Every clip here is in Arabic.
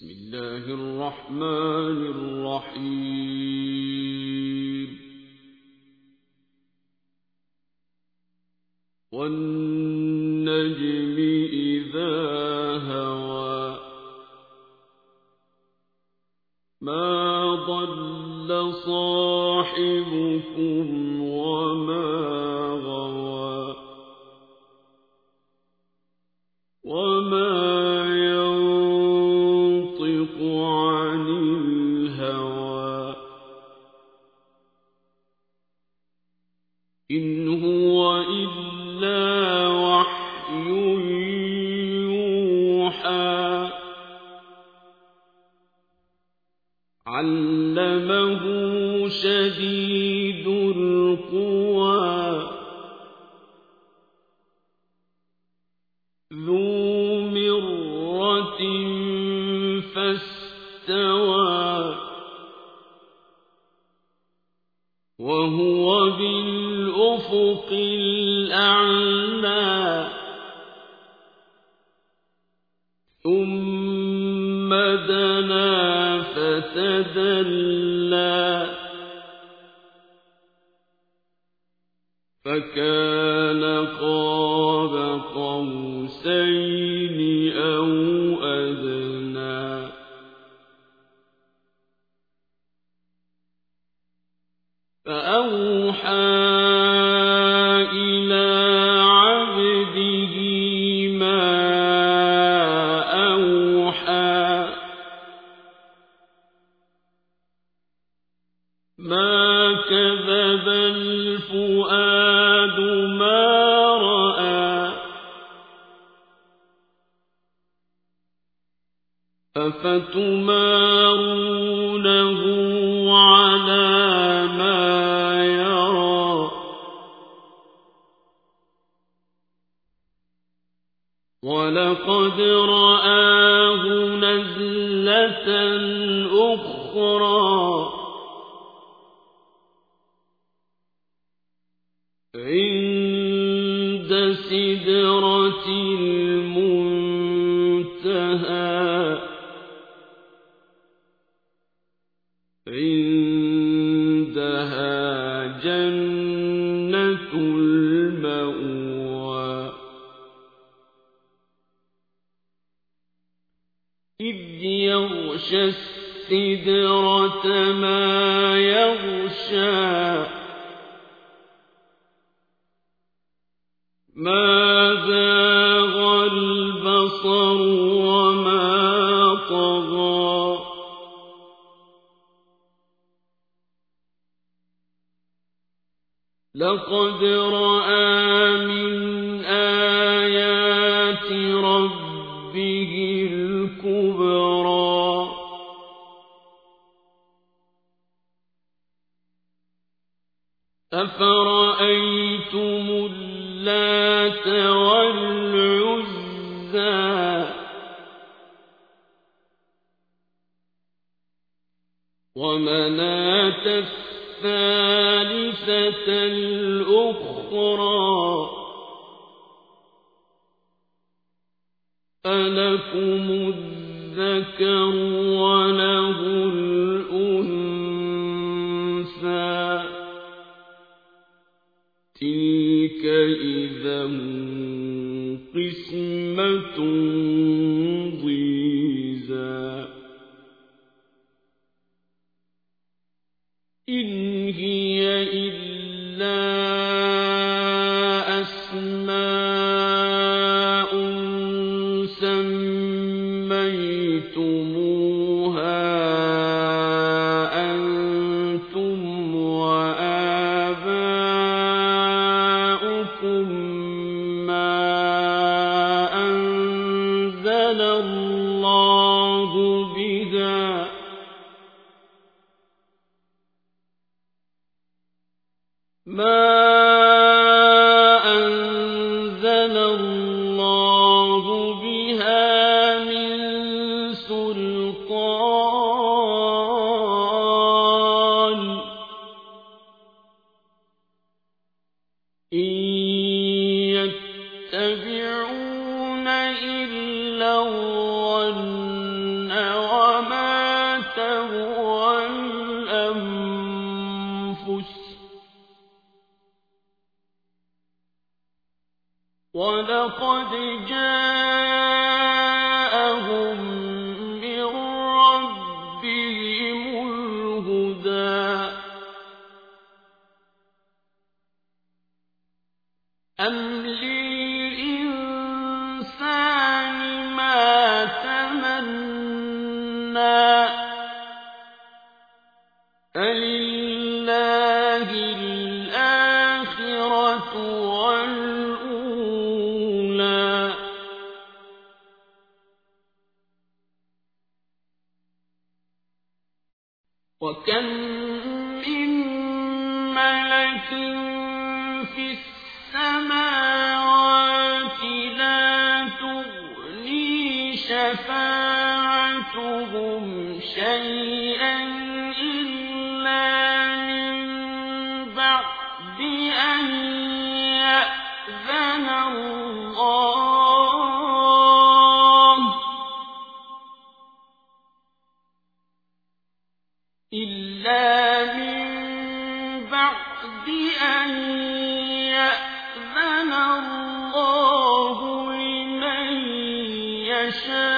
بسم الله الرحمن الرحيم. والنجم إذا هوى ما ضل صاحبكم وهو بالأفق الأعلى. ثم دنا فتدلى. فكان فأوحى ولقد رآه نزلة أخرى. يغشى السدرة ما يغشى. ما زاغ البصر وما طغى. لقد رأى من آيات ربه أفرأيتم اللات والعزى؟ ومناة الثالثة الأخرى؟ ألكم الذكر وله الأنثى. تلك إذا قسمة أم للإنسان ما الآخرة والأولى وكم من ملك في السماء السماوات لا تغني شفاعتهم شيئا شاء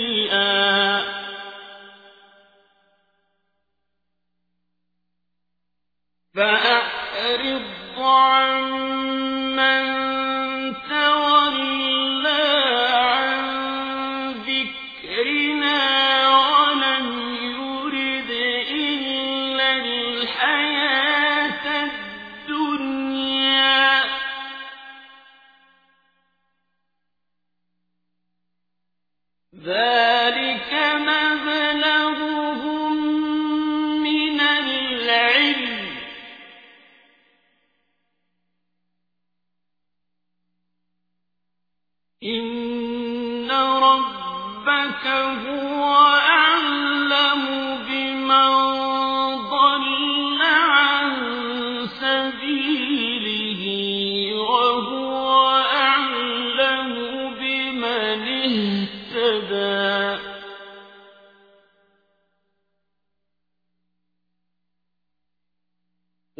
شيئا. فأ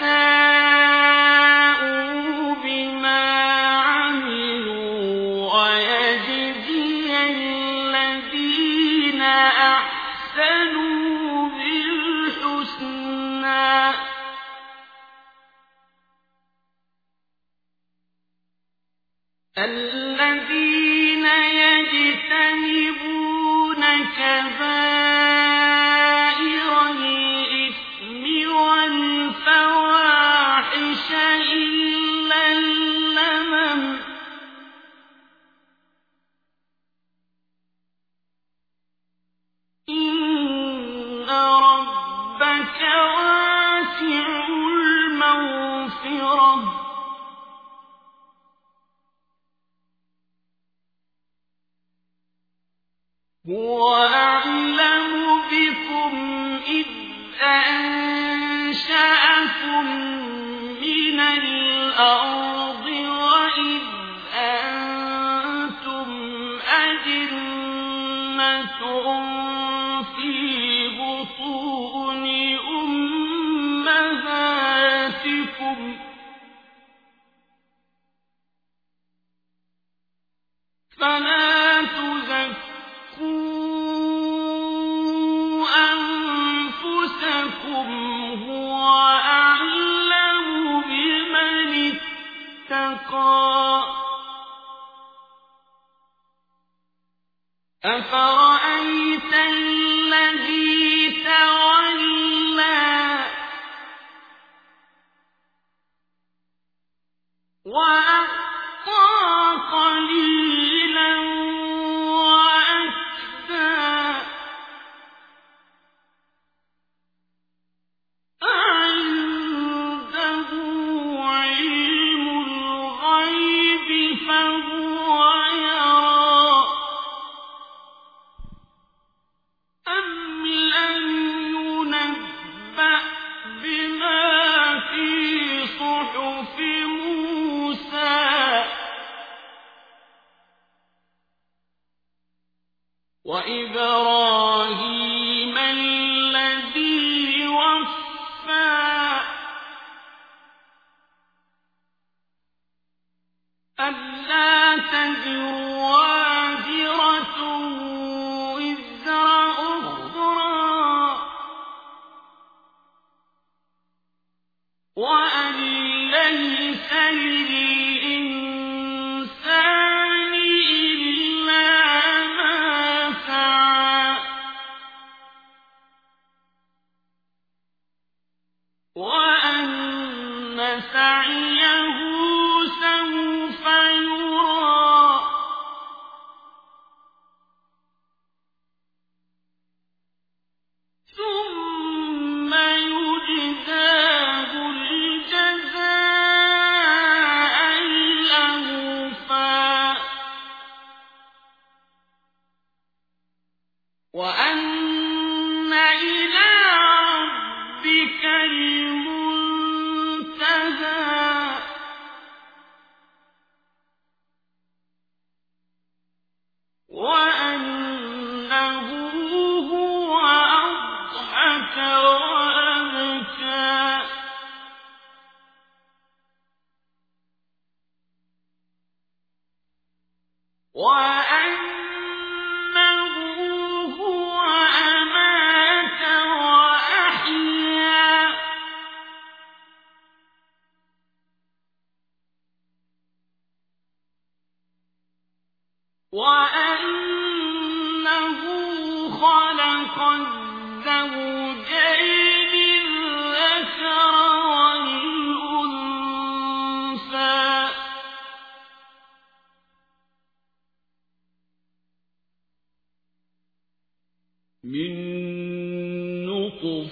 عَسَى أفرأيت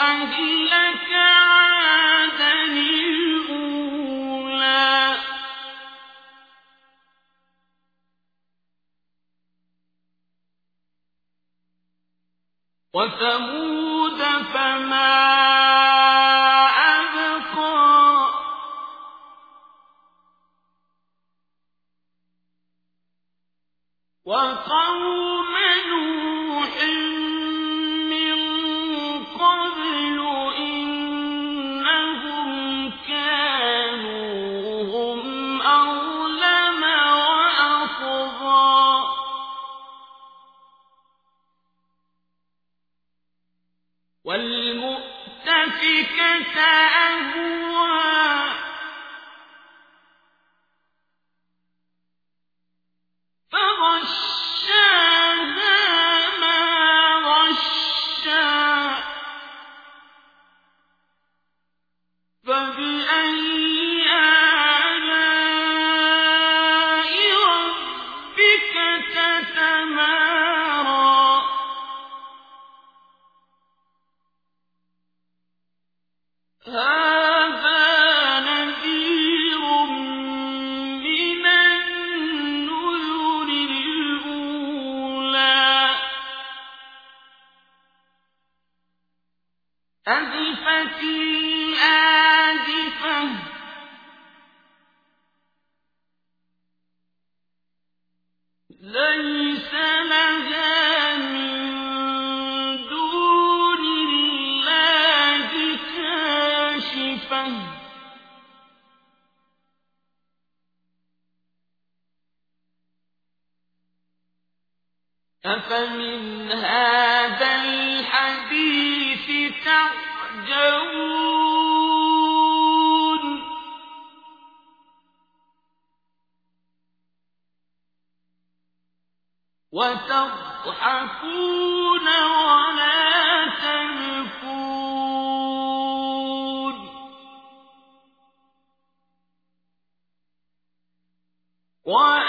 أهلك عادا الأولى. وثمود أفمن هذا الحديث تعجبون وتضحكون ولا تبكون وأ